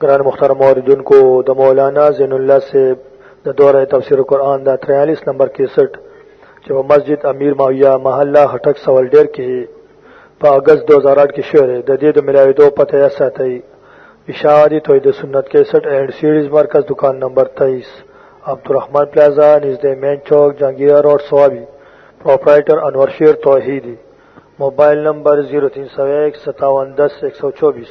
گران مختار موردن کو د مولانا زین اللہ سے د دورہ تفسیر قرآن دا 43 نمبر 61 چې مسجد امیر ماویہ محلہ ہٹک سوال ډیر کې په اگست 2008 کې شعر د دې د ملاویدو پته یا ساتي اشاعتی توحید سنت 61 اینڈ سیریز مرکز دکان نمبر 23 عبدالرحمن پلازا نزدې مین چوک جنگیر روډ سوابي پرپرایټر انور شیر توحیدی موبایل نمبر 03015710124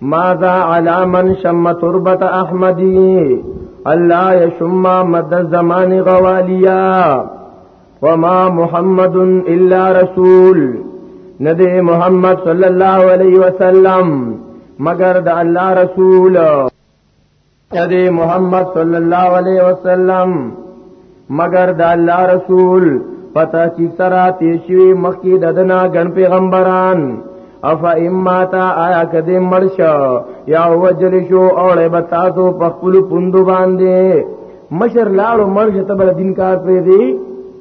ماذا علی من شم تربت احمدی الله یشم مد زمان غوالیا وما محمد الا رسول ندی محمد صلی الله علیه وسلم مگر د الله رسول تدې محمد صلی الله علیه وسلم مگر د الله رسول پتا چې سره تیشوی مخکې د دنا غن پیغمبران اف اماتا آیا کدی مرش یا وجل شو اوړې بتا سو په خپل پوند باندې مشر لاړو مرش ته بل دین کار پرې دی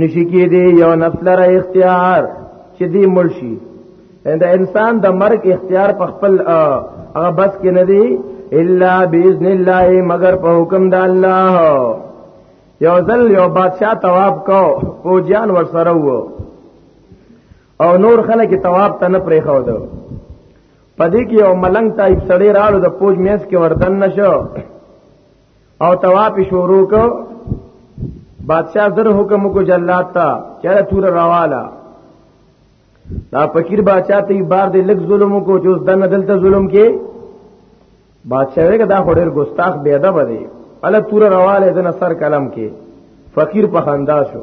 نشی کې دی یو نفس لره اختیار چې دی مرشي دا انسان د مرګ اختیار په خپل هغه بس کې نه دی الا باذن الله مگر په حکم د الله یو ځل یو بادشاہ تواب کو فوجان ور سره وو او نور خلک تواب ته نه پرې خو دو پدې کې یو ملنګ تایب سړی راړو د فوج میس کې وردن نشو او طواف شروع کو بادشاہ زر حکم کو جلات تا چیرې تور راواله دا فقیر بادشاہ ته بار دې لګ ظلم کو چې اوس دنه دلته ظلم کې بادشاہ وی دا خورر ګستاخ بے ادب دی الله تور رواله دنه سر قلم کې فقیر په خندا شو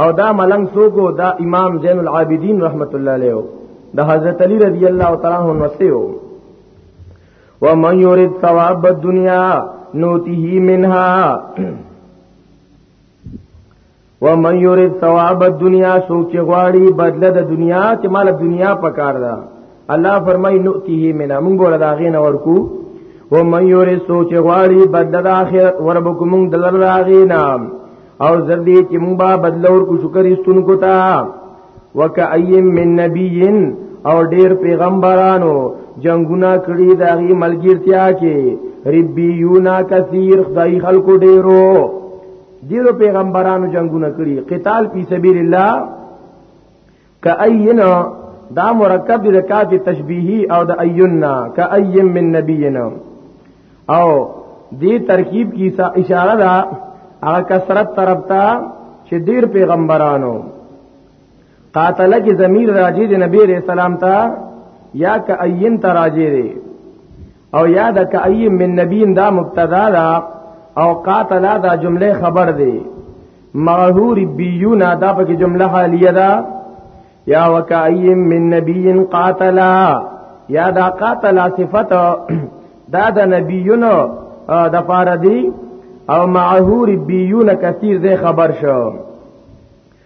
او دا ملنګ سوکو دا امام زین العابدین رحمت الله علیه د حضرت علی رضی الله تعالی عنہ وسیو ومن یرید ثواب الدنیا نوته منها ومن یرید ثواب الدنیا سوچ غواړي بدله د دنیا چې مال دنیا پکار ده الله فرمای نؤتیه منا موږ بوله دا غین ورکو و من یوری سوچ غواړي بدل د اخرت وربکو موږ دلر راغینا او زدی چې موږ با بدل ورکو شکر استون کو تا وکایم من نبیین او ډیر پیغمبرانو جنگونه کړی دا غي ملګرتیا کې ربی یونا کثیر خدای خلکو ډیرو ډیرو پیغمبرانو جنگونه کړی قتال فی سبیل الله کاینا دا مرکب د کاف تشبیهی او د اینا کایم من نبینا او دې ترکیب کی اشاره ده هغه کثرت طرف ته چې ډیر پیغمبرانو قاتل کی ضمیر راجی د نبی رسول الله ته یا کاین تراجی او یاد کای من نبی دا مبتدا دا او قاتل دا جمله خبر دی مغهور بیون دا په جمله حالیه دا یا وکای من نبی قاتل یا دا قاتل صفت دا د نبیونو د فاردی او معهور بیون کثیر دې خبر شو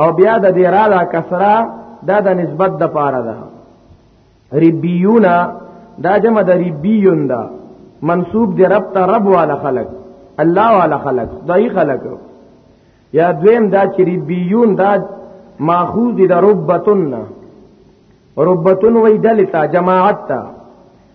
او بیا د دې را دا کسره دا د نسبت د پاره ده ربیون دا جمع د ربیون دا منسوب دی رب ته رب والا خلق الله والا خلق دای خلق یا دویم دا چې ربیون دا ماخوذ دی د ربتن ربتن وی دلتا جماعت تا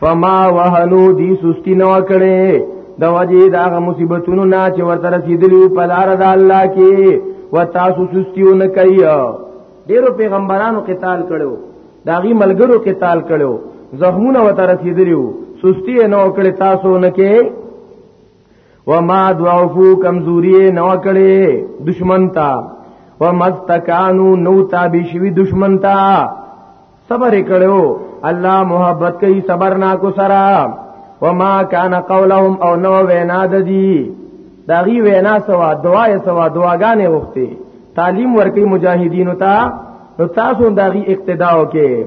فما وهنو دی سستی نو کړي د وجه دا غ مصیبتونو نه چې ورته رسیدلی په لار د الله کې و تاسو سستیو نه کوي ډیرو پیغمبرانو قتال کړو دا غي ملګرو قتال کړو زخمونه وته رسیدلی سستی نه کړي تاسو نه کې وما دعفو کمزوری نو کړي دشمن تا ومستکانو نو تابع شوی دشمن تا صبر کړو الله محبت کوي صبر نا کو سرا وما کان قولهم او نو وینا د دی داغي وینا سوا دعا سوا دعاګانې وخته تعلیم ورکی مجاهدینو ته نو تاسو داغي اقتدا وکې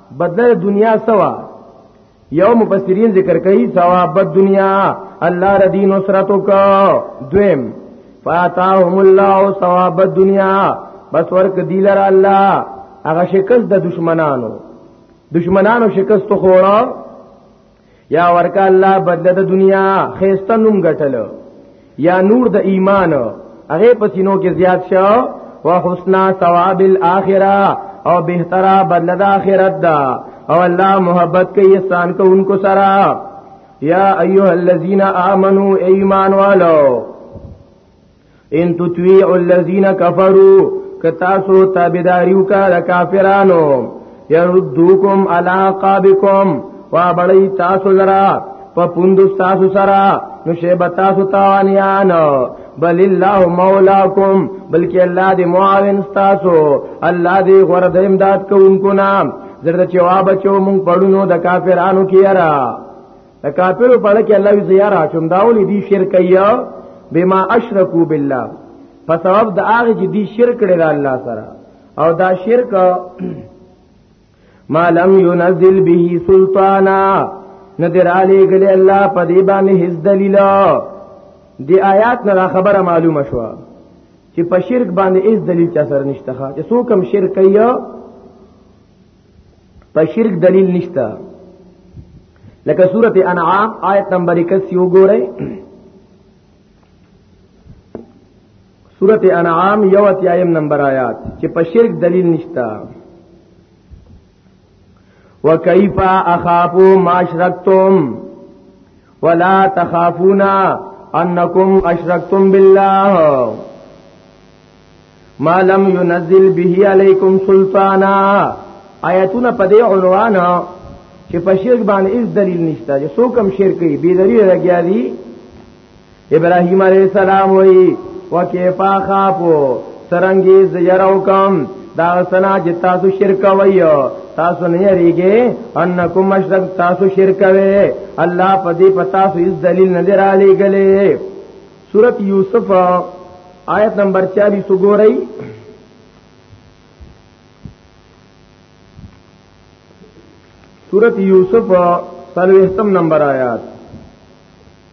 بدله دنیا سوا یو مفسرین ذکر کوي ثواب دنیا الله ردی نصرتو کا دویم فاتاهم الله ثواب الدنيا بس ورک دیلر الله هغه شکست د دشمنانو دشمنانو شکست خوړه یا ورکا الله بدله د دنیا خيسته نوم غټل یا نور د ایمان هغه پسینو کې زیات شو وحسنا ثواب الاخره او بهتره بدله د اخرت دا او الله محبت کوي احسان کوونکو سره یا ایها الذین آمنو ایمان والو ان تطویع الذین کفروا کتاسو تابعداریو کا د کافرانو یردوکم علی قابکم وا بړی تاسو لرا په پوند تاسو سره نو شیب تاسو تاوانیان بل الله مولاکم بلکې الله دې معاون تاسو الله دې غره د امداد کوونکو نام زرد چې وا بچو مونږ پړونو د کافرانو کیرا د کافرو په اړه کې الله وی زیاره چوم داول دي شرک یا بما اشرکو بالله په سبب د هغه چې دي شرک کړي د الله سره او دا شرک ما لم ينزل به سلطانا ندر علی گلی الله په دې باندې هیڅ دلیل دی آیات نه خبره معلومه شوه چې په شرک باندې هیڅ دلیل چا سره نشته چې څوک هم شرک کوي په شرک دلیل نشته لکه سورت انعام آیت نمبر 81 وګورئ سورت انعام یو اتیایم نمبر آیات چې په شرک دلیل نشتا وکیفا اخافو ما شرکتم ولا تخافون انکم اشرکتم بالله ما لم ينزل به عليكم سلطانا آیتونه په دې عنوان چې په شرک باندې هیڅ دلیل نشته چې څوک هم شرک کوي بې دلیل راګیا دي ابراهيم عليه السلام وی وکيفا خافو سرنګي زير او کم دا سنا چې تاسو شرک وای تاسو نه یریږي انکم مشرک تاسو شرک وای الله په دې پتا سو اس دلیل نه درالې غلې سورۃ یوسف آیت نمبر 40 وګورئ سورۃ یوسف سلوختم نمبر آیات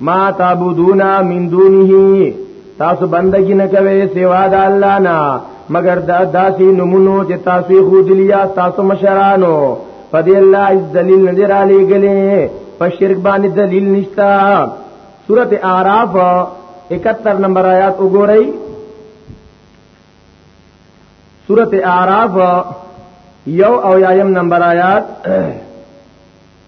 ما تعبدون من دونه تاسو بندگی نه کوي سوا د الله نه مگر دا داسې نمونو چې تاسو خو دلیا تاسو مشرانو په دې الله از دلیل نه را لېګلې په شرک باندې دلیل نشتا سورته اعراف 71 نمبر آیات وګورئ سورته اعراف یو او یایم نمبر آیات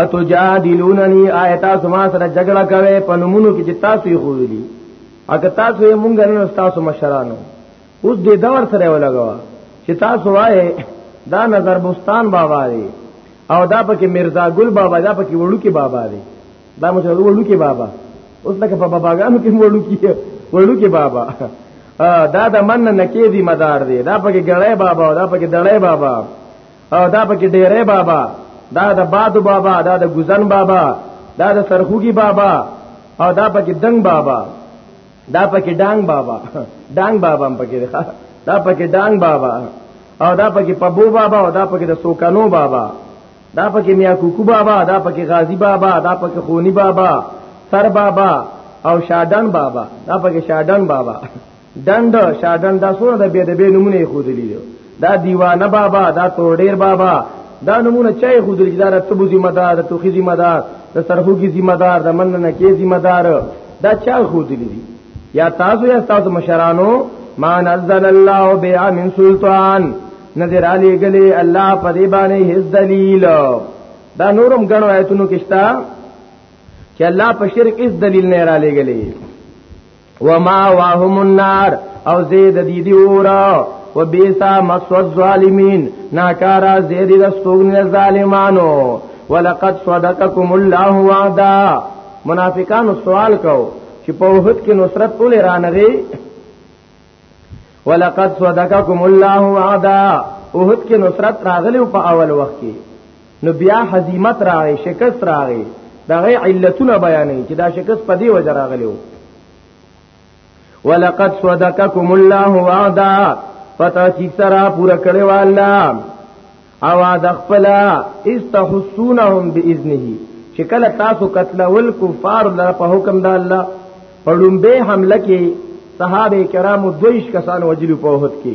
اتو جادلوننی آیتا سما سره جګړه کوي په نمونو کې چې تاسو یې خو دي اګه تاسو یې مونږ نه تاسو مشرانو اوس دې دور سره ولګوا چې تاسو وایې دا نظر بوستان بابا دی او دا پکې مرزا ګل بابا دا پکې وړو کې بابا دی دا مو څه وړو کې بابا اوس لکه په باباګانو کې وړو کې وړو کې بابا دا د من نه کې دی مدار دی دا پکې ګړې بابا دا پکې دړې بابا او دا پکې ډېرې بابا دا د بادو بابا دا د ګزن بابا دا د سرخوږي بابا او دا پکې دنګ بابا دا پکې ډانګ بابا ډانګ بابا هم پکې ښه دا پکې ډانګ بابا او دا پکې پبو بابا او دا پکې د سوکانو بابا دا پکې میا کوکو بابا دا پکې غازی بابا دا پکې خونی بابا سر بابا او شادن بابا دا پکې شادن بابا ډند شادن دا سونه د بی د بی نمونه خودلی دی دا دیوانه بابا دا تورډیر بابا دا نمونه چا خودلی دا تبو ذمہ دار د توخی ذمہ دار د سرخو کی ذمہ دار د من نه کی ذمہ دار دا چا خودلی دی یا تاسو یا تاسو مشرانو ما نزل الله بیا من سلطان نظر علی گلی الله په دی باندې هیڅ دلیل دا نورم غنو آیتونو کښتا چې الله په شرک هیڅ دلیل نه را لګلی وما واهم النار او زید دی دی اورا و بیسا مسو الظالمین ناکارا زید د سوګن ظالمانو ولقد صدقکم الله وعدا منافقانو سوال کو چې په وحد کې نصرت ټول رانغي ولقد صدقکم الله وعدا وحد کې نصرت راغلی په اول وخت کې نو بیا حزیمت راغی شکست راغی دغه علتونه بیانې چې دا شکست په دې وجه راغلی وو ولقد صدقكم الله وعدا پتا چې سره پورا کړو الله او د خپل استحسونهم باذنه چې کله تاسو قتل ول کفار در په حکم د الله پړم به حمله کې صحابه کرامو دویش کسان وجلو په وخت کې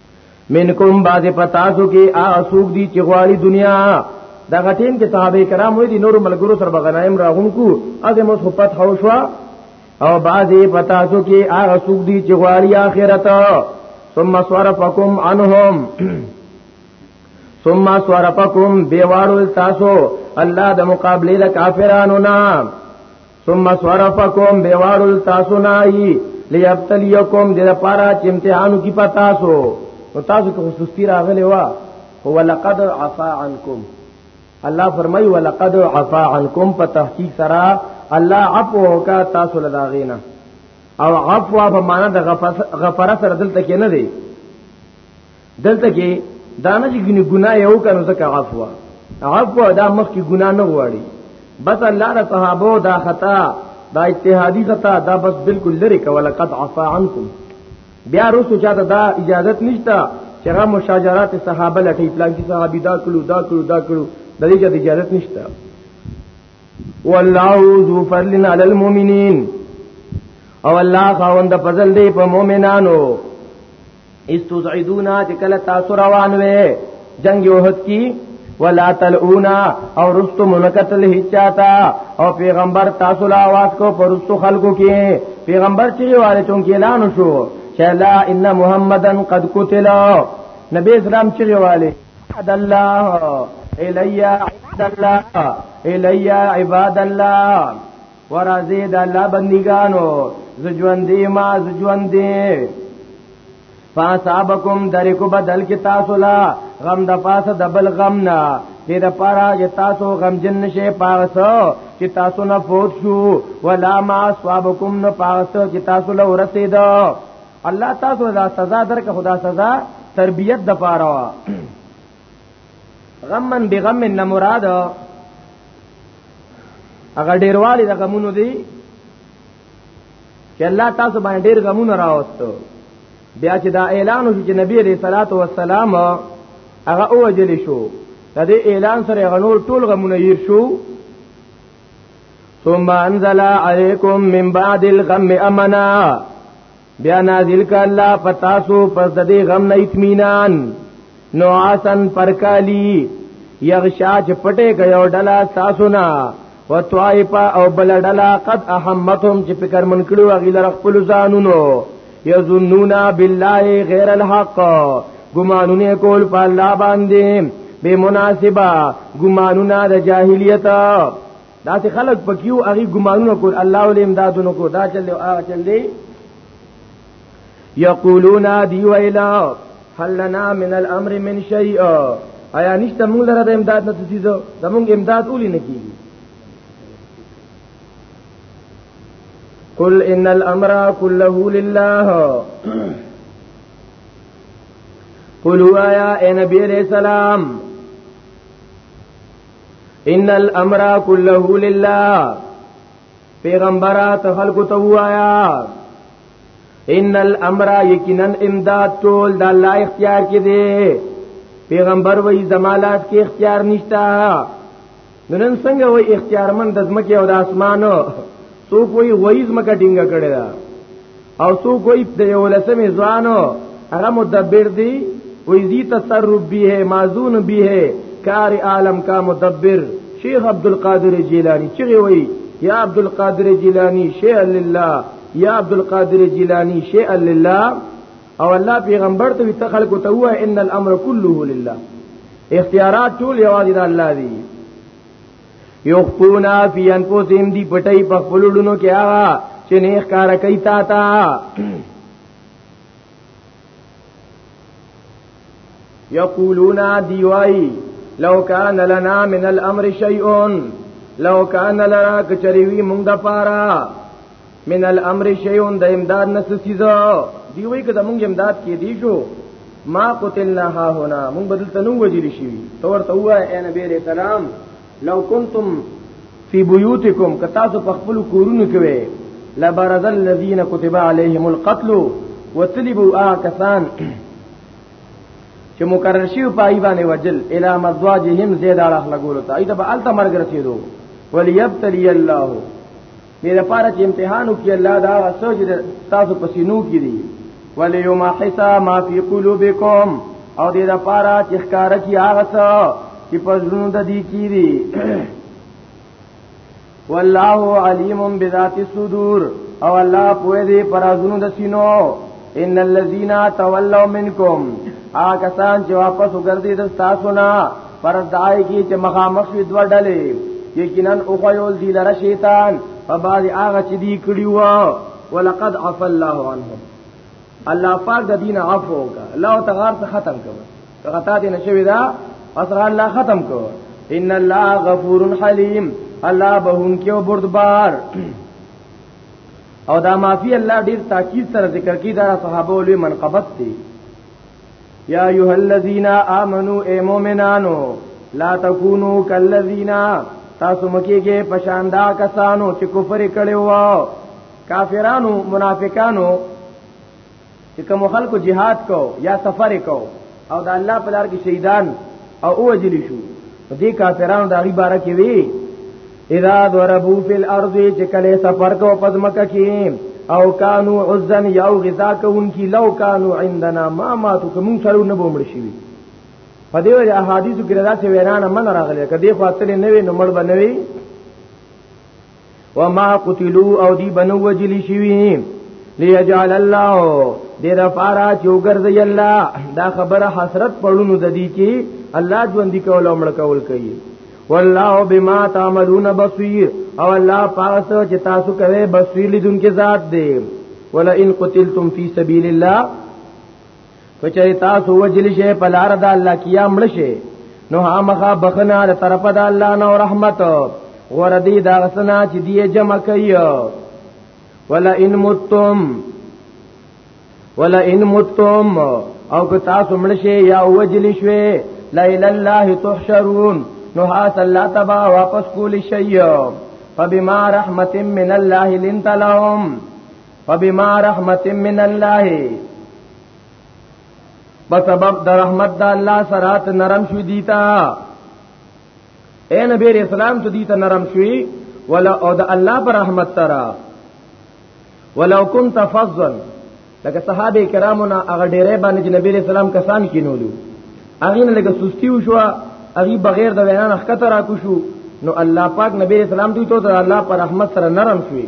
منکم باز پتاسو کې آسوک دي چې غواړي دنیا دا غټین کې صحابه کرام وې دي نور ملګرو سره بغنایم راغون کو اته مو صحبت خو شو او بعضی پتا سو کې هغه سوق دي چې غواړي اخرت ثم صرفکم عنهم ثم صرفکم بیوارو تاسو الله د مقابله د کافرانو نام ثم صرفکم بیوارل تاسو نای لیبتلیکم د لپاره چې امتحانو کې پتا سو او تاسو کې خصوصي راغلی وا هو لقد عفا عنکم الله فرمای ولقد عفا عنکم په تحقیق سره الله عفو وکا تاسو لداغینا او عفو په معنا د غفر سره دلته کې نه دی دلته کې دانه چې ګنې ګناه یو کنو زکه عفو عفو دا مخ کې ګناه نه وړي بس الله را صحابو دا خطا دا اجتهادي خطا دا بس بالکل لري کوله قد عفا عنكم بیا روسو چاته دا اجازت نشته چې هغه مشاجرات صحابه لټي پلان کې صحابي دا کړو دا کړو دا کړو د دې اجازه نشته والله ذو فضل على المؤمنين او الله خاوند فضل دی په مؤمنانو استوزعدونا چې کله تاسو روان وې جنگ احد کی ولا تلعونا او رستو منکتل هچاتا او پیغمبر تاسو لا آواز کو پرستو خلقو کې پیغمبر چې واره چون کې اعلان شو چلا ان محمدن قد قتل نبی اسلام چې واره عبد الله الیا عبد الله الیا عباد الله ورازی د الله بندګانو زجوندې ما زجوندې فاصابکم درکو بدل کی تاسو لا غم د پاسه د بل غم نه دې د پاره چې تاسو غم جن نشي پاسو چې تاسو نه فوت شو ولا ما اصابکم نه پاسو چې تاسو له ورسید الله تاسو لا سزا درک خدا سزا تربیت د پاره غمن بغم نه مراد هغه ډیروالی د غمونو دی چې الله تاسو باندې ډیر غمونه راوستو بیا چې دا اعلان وشو چې نبی عليه صلوات و سلام هغه اوجل شو د دې اعلان سره غنور ټول غمونه یې شو ثم انزل عليكم من بعد الغم امنا بیا نازل ک الله پتاسو پس د دې غم نه اطمینان نو آسن پرکالی یغشا چې پټه کيو ډلا تاسو نه وتوایپا او بل ډلا قد احمتهم چې فکر من کړو غیلر خپل ځانونو یظنون بالله غیر الحق ګمانونه کول په الله باندې به مناسبه ګمانونه د جاهلیت دا چې خلک پکيو هغه ګمانونه کول الله ولې امدادونه کو دا چلې او هغه چلې یقولون دی ویلا هل لنا من الامر من شیء آیا نشته موږ لره د امداد نه تسیزو زموږ امداد اولی نه کیږي قل ان الامر كله لله قل وایا اے نبی علیہ السلام ان الامر كله لله پیغمبره ته خلکو ته وایا ان الامر یقینا امداد ټول د الله اختیار کې دی پیغمبر وای زمالات کې اختیار نشتا نن څنګه وای اختیارمن د زمکه او د اسمانو څوک وای وای زمکه ډینګه کړی دا او سو کوئی د یو لسمې ځوانو هغه مدبر دی وې زی تصرف به ہے معزون به ہے کار عالم کا مدبر شیخ عبد القادر جیلانی چې وی یا عبد القادر جیلانی شیء لله یا عبد القادر جیلانی شیء لله او الله پیغمبر ته ته خلکو ته وای ان الامر كله لله اختیارات ټول یوازې د الله دی یخفونا فی انفسهم دی پټی په خپل لونو کې هغه چې نه ښکار کوي تا تا یقولون دیوای لو کان لنا من الامر شیء لو کان لنا کچریوی مونږ د پاره من الامر شیون د امداد نس سیزا دی وی کده مونږ امداد کې دی شو ما قتلنا ها هنا مونږ بدل تنو وجلی شي تور ته وای اے نبی علیہ السلام لو کنتم فی بیوتکم کتا سو پخپل کورونو کوي لبرز الذین كتب علیهم القتل وطلبوا آکسان چې مقرر شي پای باندې وجل الی مزواجهم زید اړه لګول ته ایته به الته مرګ رسیدو وليبتلي الله دې لپاره چې امتحان وکړي الله دا سوچ تاسو په سینو کې دي ولی یوم حسا ما فی قلوبکم او دې لپاره چې ښکار کی هغه څه چې په زړونو د دې کې دي والله علیم بذات الصدور او الله پوهه دې پر ازونو د سینو ان الذين تولوا منكم آ کسان چې واپس وګرځي د تاسو نه پر دای کی چې مخامخ وي دوه ډلې یقینا او خو یو ذی لره شیطان په بعد هغه چې دی کړی و ولقد عفا الله عنهم الله پاک د دین عفو وکړه الله تغار ته ختم کړه غطا دې نشوي دا اصل الله ختم کړه ان الله غفور حلیم الله بهون کې او بردبار او دا معافی الله ډیر تاکید سره ذکر کی دا صحابه ولې منقبت دي یا ایه الذین آمنو ای مؤمنانو لا تکونو کالذین تاسو مکیږي پشاندا کسانو چې کفر کړي وو کافرانو منافقانو چې کوم خلکو jihad کو یا سفر کو او د الله په لار کې شهیدان او اوجلی شو دې کافرانو د غي بار کې وی اذا ضربوا في الارض چې کله سفر کو پزمکه کې او کانو عزن یو غذا کوونکی لو کانو عندنا ما ما تو کوم سره نه بومړ شي په دې وجه احادیث کې راځي ویرانه من راغلی کدی خو اتلې نه وي نو مړ بنوي وما قتلوا او دی بنو وجلی شوی ليجعل الله دې د پارا چوغرځي الله دا خبره حسرت پړونو د دې کې الله ژوند دی کول امر کول کوي والله بما تعملون بصير او الله پاس چې تاسو کوي بصير لیدونکو ذات دی ولا ان قتلتم في سبيل الله کچری تاسو وجل شي په لار د الله کیا مړ شي نو هامخه بخنه له طرف د الله نو رحمت وردی دا غسنا چې دی جمع کوي ولا ان متم ولا ان متم او که تاسو مړ شي یا وجل شي لا اله الله تحشرون نو هاس الله تبا واپس کول شي فبما رحمت من الله لنت لهم فبما رحمت من الله په سبب د رحمت د الله سره ته نرم شو دیتا اے نبی رسول الله ته دیتا نرم شوی ولا او د الله پر رحمت ترا ولو كنت فظا لکه صحابه کرامو نه هغه ډیره باندې نبی رسول الله کسان کینولو هغه نه لکه سستی وشو هغه بغیر د وینا نه خطر را کو شو نو الله پاک نبی رسول الله دوی ته الله پر رحمت سره نرم شوی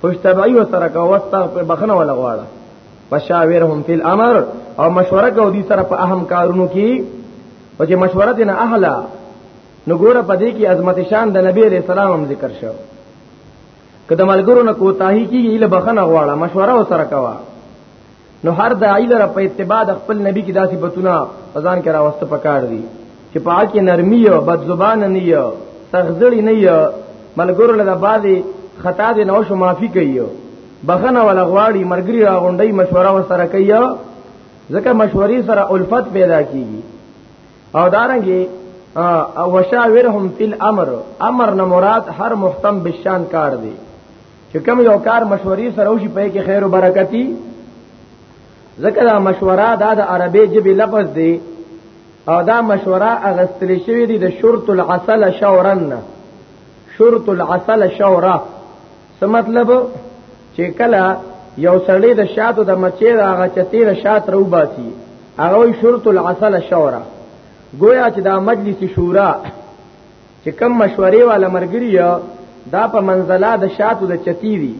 خوشتبعی و سره کا واستغفر بخنه ولا غواړه فشاورهم فی الامر او مشوره کو دي سره په اهم کارونو کې او چې مشوره دې نه اهلا نو ګوره په دې کې عظمت شان د نبی علیہ السلام هم ذکر شو کله ملګرو نه کوتاهی کیږي له بخنه غواړه مشوره و سره کوا نو هر داعی لره په اتباع د خپل نبی کې داسې بتونه ځان کې راوست پکار دي چې په هغه کې نرمي او بد زبان نه یو سغزړی نه یو ملګرو له بعضې خطا دې نو شو معافي کوي بخنه ولا غواړي مرګري راغونډي مشوره ورسره کوي ځکه مشورې سره الفت پیدا کیږي او دارنګي او وشاورهم فی الامر امر نه مراد هر محتم بشان کار دی چې کوم یو کار مشورې سره وشي په کې خیر او برکتی ځکه دا مشوره دا د عربی ژبې لفظ دی او دا مشوره اغستل شوې دي د شرط العسل شورن شرط العسل شوره څه مطلب چې کله یو سړی د شاتو د مچې د هغه چتی د شات رو باسي هغه شرط العسل شورا گویا چې دا مجلس شورا چې کم مشورې والا مرګري دا په منزله د شاتو د چتی دي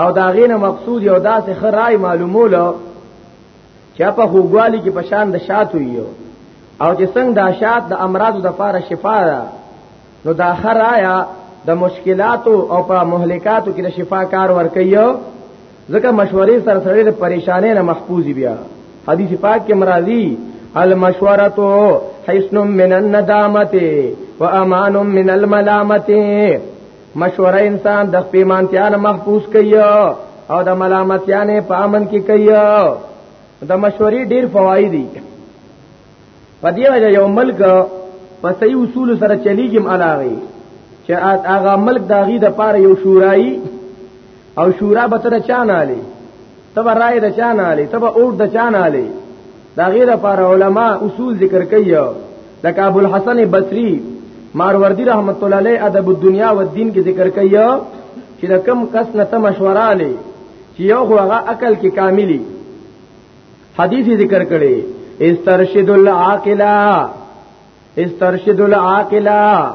او دا غینه مقصود یو داسې خرای معلوموله چې په خوګوالي کې پشان د شاتو یو او چې څنګه دا شات د امراضو د فار شفا ده نو دا خرایا د مشکلاتو او په مهلکاتو کې د شفا کار ورکیو ځکه مشورې سره سره د پریشانې نه محفوظ بیا حدیث پاک کې مرادي المشورتو حسن من الندامت و امان من الملامت مشوره انسان د پیمانتیا نه محفوظ کوي او د ملامتیا نه په امن کې کوي د مشورې ډیر فواید دي په دې وجه یو ملک په صحیح اصول سره چلیږي ملاوي چې هغه ملک داغي د پاره یو شورای او شورا به تر چانه علي تبه رائے د چانه علي تبه اوټ د چانه علي دا غیره پر علما اصول ذکر کوي لکه ابو الحسن بصري ماروردی رحمت الله علیه ادب الدنیا و الدین کې ذکر کوي چې د کم کس نه ته مشوره علي چې یو هغه عقل کې کاملی حدیث ذکر کړي استرشد العاقلہ استرشد العاقلا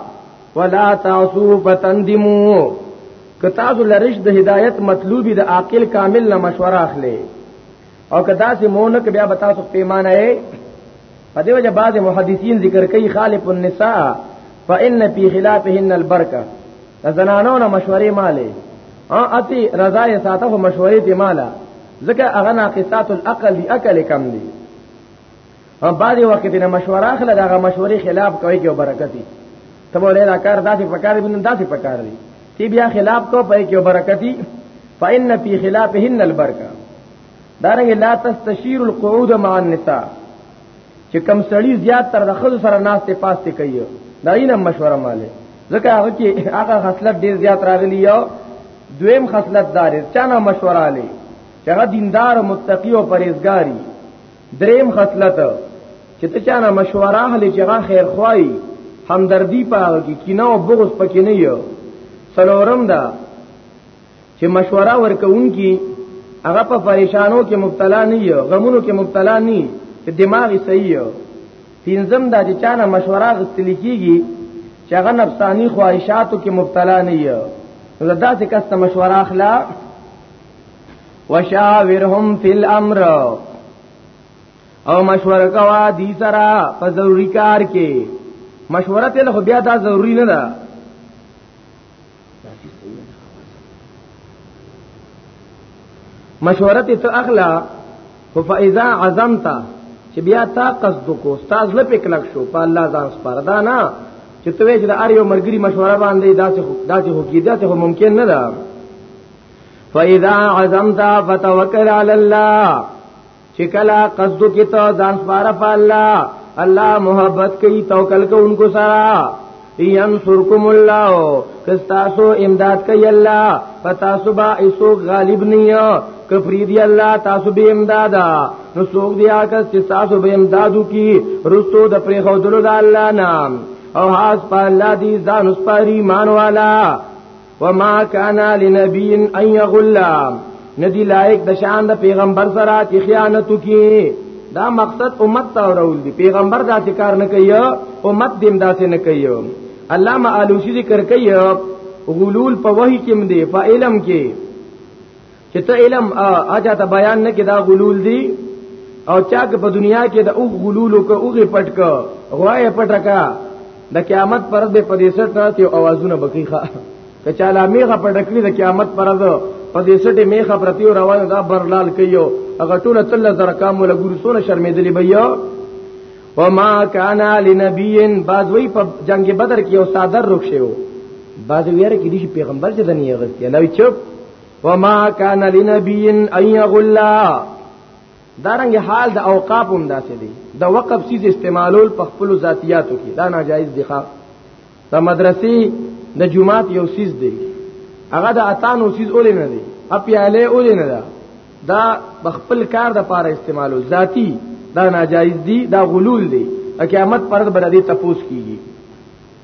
ولا تعصوا فتندموا کتا ذو لرش د هدایت مطلوبی د عاقل کامل نه مشوره اخلي او کدا سي مونک بیا بتا سو پیمانه اے په دې وجه بعض محدثین ذکر کوي خالف النساء فإن في خلافهن البرکه زنانو نه مشورې مالې ا اتی رضا یې ساته مشورې ته مالا ځکه هغه ناقصات العقل دی عقل کم دی او بعضی وخت نه مشوره اخله دا مشورې خلاف کوي کې برکت دي ته ولې دا کار داسې پکار دي نه داسې پکار دي چې بیا خلاف کو پې کې برکت دي فإن في خلافهن البرکه دارنګ لا تستشیر القعود مع النساء چې کم سړی زیات تر د خود سره ناس ته پاس ته کوي دا یې مشوره مالې ځکه هغه کې هغه خصلت ډیر زیات راغلی یو دویم خصلت دار چانه مشوره لې چې هغه دیندار متقی او پرهیزګاری دریم خصلت چې ته چانه مشوره اخلي چې هغه خیر خوای همدردی پاره کې کینه او بغض پکې نه یو سلورم دا چې مشوره ورکوونکی هغه په پریشانو کې مبتلا نه یو غمونو کې مبتلا نه یو دماغي صحیح یو پینځم دا چې چانه مشوره غستل کیږي چې هغه نفسانی خواهشاتو کې مبتلا نه یو نو دا څه کس ته مشوره اخلا وشاورهم فی الامر او مشوره کوا دی سره په ضروری کار کې مشوره ته له بیا دا ضروری نه ده مشوره ته اخلا فاذا عزمت چې بیا تا قصد کو استاد له پکلک شو په الله ځان سپاره دا نه چې ته وې چې د اړ یو مرګري مشوره باندې داسې داسې هو کیدا ته ممکن نه ده فاذا عزمت فتوکل علی الله چې کلا قصد کې ته ځان سپاره په الله الله محبت کوي توکل کوونکو سره ینصرکم الله کستاسو امداد کوي الله پتا صبح ایسو غالب نه کفری دی الله تاسو به امداد نو سوق دی آکس چې تاسو به امدادو کی رستو د پرې خودلو د الله نام او حاس په الله دی ځان سپاری مان والا وما كان لنبي ان يغل ندی لایق د شان د پیغمبر سره چې خیانت وکي دا مقصد امت ته ورول دي پیغمبر دا څه کار نه کوي امت دیم دا څه نه کوي علامه علوسی ذکر کوي غلول په وحی کې مده په علم کې چې ته علم اجا ته بیان نه کې دا غلول دي او چا که په دنیا کې د اوغ غلولو که اوغه پټ کا غوای پټ کا د قیامت پر دې په دې سره ته اوازونه بکیخه کچاله میغه پټ کړی د قیامت پر دې په دې سره میغه پرتی او روان دا برلال کيو هغه ټول تل زر کام ولا ګور سونه شرمېدلی بیا وما کان لنبیین باز وی په جنگ بدر کې او صادر رخ شو باز ویره کې دي پیغمبر چې دنیا غستی الله چپ وما كان لنبي ان يغل دارنګ حال د اوقاف هم داسې دي د وقف سیز استعمالول په خپل ذاتیاتو کې دا ناجایز دي ښا د مدرسې د جمعات یو سیز دی هغه د اتانو سیز اولې نه دی اپیاله اولې نه ده دا بخپل کار د پاره استعمالو ذاتی دا ناجایز دی دا غلول دی قیامت پر بر دې تپوس کیږي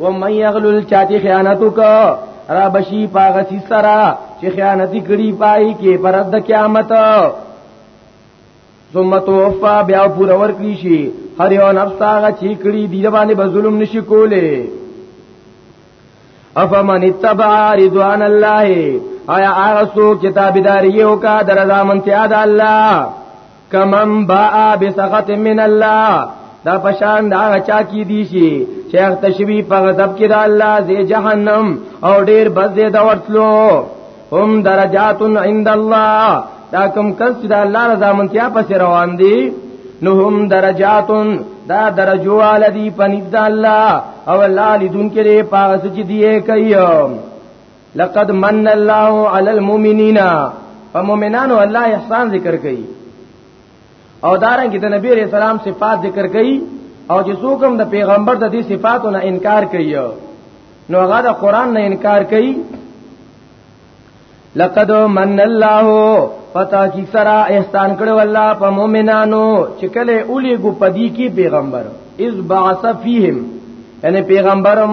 و من یغلل چاتی خیانتو کا را بشی پاغسی سرا چې خیانتی کړي پای کې پرد د قیامت ثم توفا بیا پورا ورکړي شي هر یو نفس هغه چې کړي دی باندې به ظلم نشي کوله افمن اتبع رضوان الله آیا هغه څوک چې تابعداري وکړه د رضا منتیا د الله کمن با بسخط من الله دا پشان دا چا کی دی شي شیخ تشوی په غضب کې دا الله زی جهنم او ډیر بس دې دا ورتلو هم درجات عند الله دا کوم کس چې دا الله رضا منتیا پس روان دي نو هم درجات دا درجو علی دی پنځ الله او الله لدون کې پاس چې دی کوي لقد من الله على المؤمنين فمؤمنانو الله احسان ذکر کړي او دارن کې د نبی رسول الله صفات ذکر کړي او چې څوک هم د پیغمبر د دې صفاتو نه انکار کوي نو هغه د قران نه انکار کوي لقد من الله پتا کی سرا احسان کړو الله په مؤمنانو چې کله اولی ګو پدی کی پیغمبر اذ بعث فیهم یعنی پیغمبرم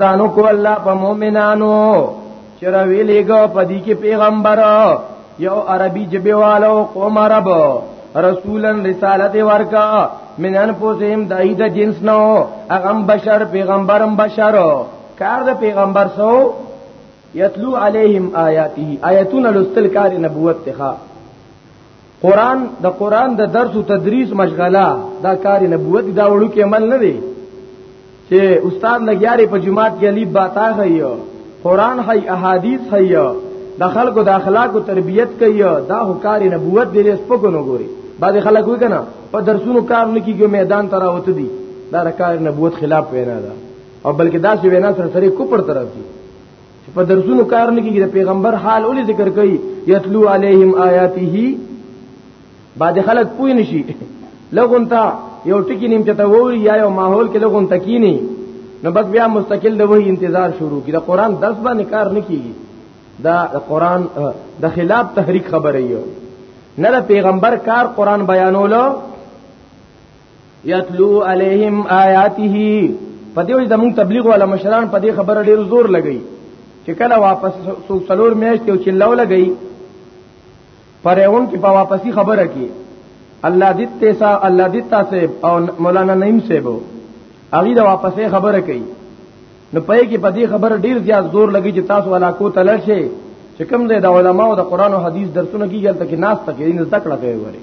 احسانو کو الله په مؤمنانو چر ویلې ګو پدی کې پیغمبر یو عربی جبه والو قوم عرب رسولن رسالت ورکا من انفسهم دای د جنس نو اغم بشر پیغمبرم بشر کار د پیغمبر سو یتلو علیہم آیاته آیتون لستل کار نبوت تخا قران د قران د درس او تدریس مشغله دا کار نبوت دا وړو کې عمل نه دی چې استاد لګیاري په جماعت کې علی باتا غيو قران هي احادیث هيو د خلکو د اخلاقو تربيت کوي دا حکار نبوت دی لس پکو نو ګوري بعد خلک وي کنه په درسونو کار نه کیږي میدان ترا وته دي دا رکار نبوت خلاف وینا ده او بلکې دا چې وینا سره سره کوپر طرف دي چې په درسونو کار نه کیږي د پیغمبر حال ولې ذکر کوي یتلو علیهم آیاته بعد خلک پوی نشي لغون ته یو ټکی نیم چته ووري یا یو ماحول کې لغون تکینی نو بس بیا مستقل د وحی انتظار شروع کی دا قران درس باندې کار نه کیږي دا قران د خلاف تحریک خبره یو نه د پیغمبر کار قران بیانولو یتلو علیہم آیاته په دې وجه زموږ تبلیغ والا مشران په دې خبره ډیر زور لګی چې کله واپس سو څلور میاشتې او چې لو لګی پرېون کې په واپسی خبره کې الله دې تیسا الله دې تاسو او مولانا نعیم صاحب هغه د واپسې خبره کوي نو پې کې په دې خبره ډیر زیات زور لګی چې تاسو علاقو تلل شي چې کوم د علماو د قران او حدیث درسونه کیږي تل کې ناس تکې نه ذکر کوي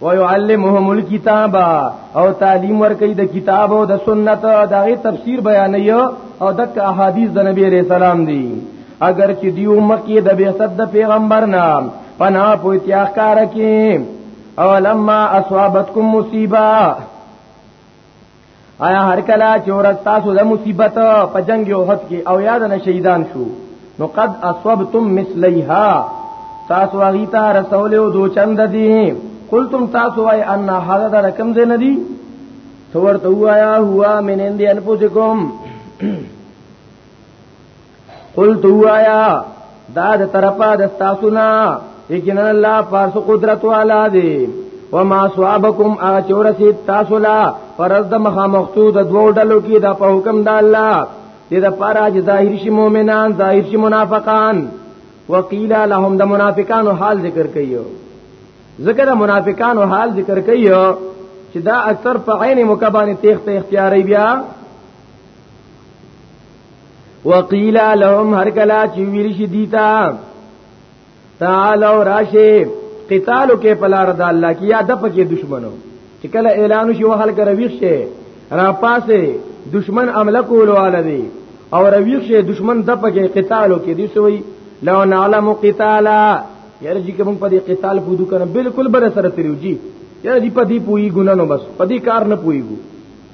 ويعلمهم الكتاب او تعلیم ورکي د کتاب او د سنت دغه تفسیر بیانوي او دک احادیث د نبی عليه السلام دي اگر چې دی امکه د بعثت د پیغمبر نام پنا پوتیا کار کې او لما اصابتکم مصیبه آیا هر کله چې ورځ تاسو د مصیبت په جنگ احد کې او یاد نه شهیدان شو نو قد اصبتم مثلیها تاسو هغه ته رسول او دو چند دي قلتم تاسو وای ان هذا د رقم دې نه دي تو ورته وایا هوا من اندی انفسکم قل تو آیا دا د طرفه د تاسو نه یقینا الله پارس قدرت والا دی وما صوابکم اچورسی تاسو لا فرض د مخامختو د دوو ډلو کې د په حکم د الله دې د پاره چې ظاهر شي مؤمنان ظاهر شي منافقان وقیل لهم د منافقانو حال ذکر کایو ذکر د منافقانو حال ذکر کایو چې دا اکثر په عین مکبانه تخت اختیاري بیا وقیل لهم هر کلا چې ویل شي دیتا تعالوا راشی قتالو کې پلار د الله کې یا د پکې دشمنو چې کله اعلان شي وهل کروي شي را پاسه دشمن عمل کولو علي او روي شي دشمن د پکې قتالو کې دي سوی لو نعلم قتالا یاره جی کوم په دې قتال بودو کنه بالکل بر سره تریو جی یاره جی په دې پوي ګنا نو بس په دې کار نه پويګو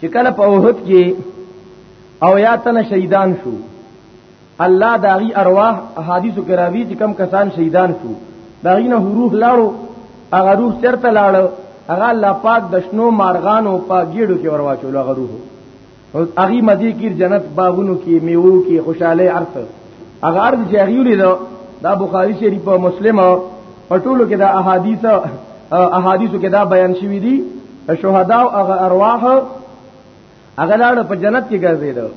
چې کله په اوحد کې او یا تنه شهیدان شو الله داغي ارواح احادیثو کې راوي چې کم کسان شهیدان شو داغي نه روح لاړو هغه روح چرته لاړو هغه الله پاک د شنو مارغانو په ګیړو کې ورواچول هغه روح او هغه مزي کې جنت باغونو کې میوو کې خوشاله ارث هغه ارث چې هغه لید دا بخاری شریف او مسلم په ټولو کې دا احادیث احادیثو کې دا بیان شوی دي د شهدا او هغه ارواح هغه لاړ په جنت کې ګرځیدل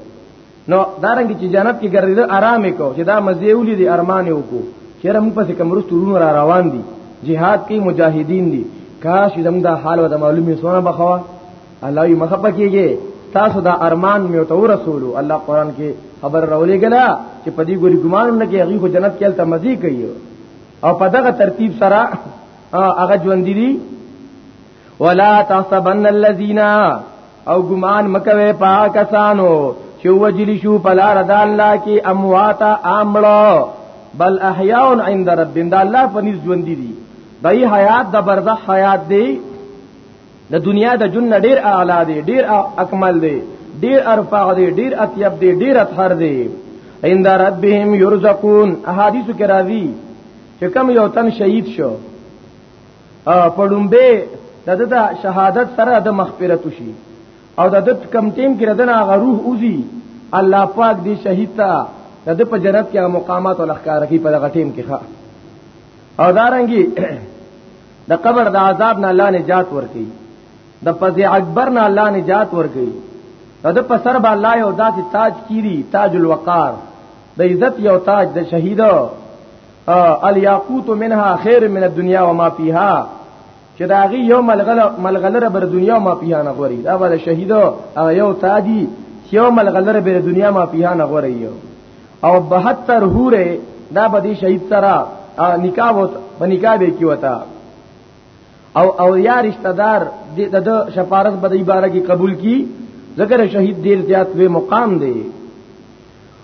نو دارنګ چې جنت کې ګرځیدل آرام کو چې دا مزیولی دي ارمان وکړو چیرې موږ پسې کمرو ستورونو را روان دي jihad کې مجاهدین دي کاش زموږ دا حال و د معلومي سونه بخوا الله یې مخه پکېږي تاسو دا ارمان مې تو رسولو الله قران کې خبر راولې غلا چې په دې ګوري ګمان نه کې هغه جنت کې الته مزي کوي او په دغه ترتیب سره هغه ژوند دي ولا تحسبن الذين او ګمان مکوي پاکستانو چې وجلی شو پلار د الله کې امواتا امړو بل احیاء عند ربهم دا الله په نس ژوند دي دای حیات د برزخ حیات دی د دنیا د جن ډیر اعلی دی ډیر اکمل دی ډیر ارفع دی ډیر اطیب دی ډیر اطهر دی عند ربهم يرزقون احادیث کې راځي چې کم یو تن شهید شو پړومبه د د شهادت سره د مغفرت شي او د د کم ټیم کې ردنه غروح اوزي الله پاک دې شهید ته د د په جنت کې مقامات او لخکار کې په دغه ټیم کې ښه او دارنګي د قبر د عذاب نه الله نجات ورکړي د فزع اکبر نه الله نجات ورکړي د په سر به الله یو داسې تاج کیری تاج الوقار د عزت یو تاج د شهیدو الیاقوت منها خیر من الدنیا وما فیها چې دا غي یو ملغله ملغلره بر دنیا ما پیه نه غوري دا به شهید او یو تاجی یو ملغلره بر دنیا ما پیه نه غوري او 72 هوره دا به شهید سره نکاح وت په نکاح به کی وتا او او یا رشتہ دار د شفارت بدی بارے کی قبول کی ذکر شهید دیر زیات وی مقام دی